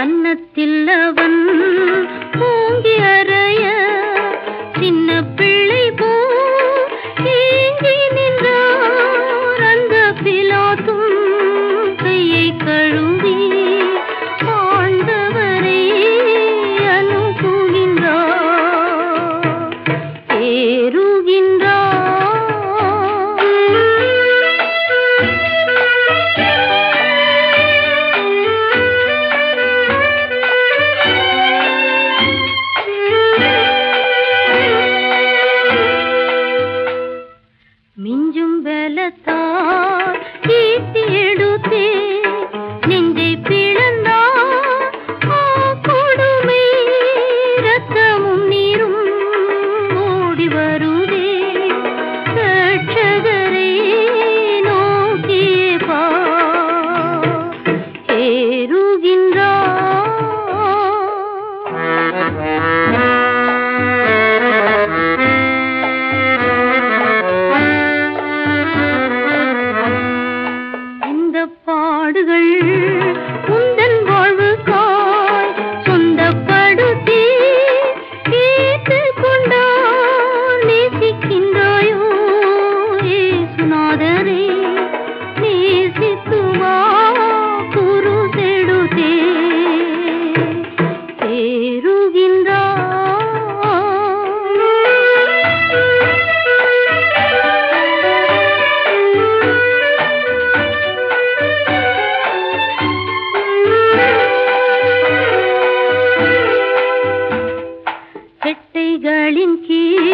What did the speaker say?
கன்னத்தில் அவன் மூங்கி அறைய சின்ன பிள்ளை மிஞ்சும் பலத்தால் கீர்த்தியே கிளிகளின் கீழ்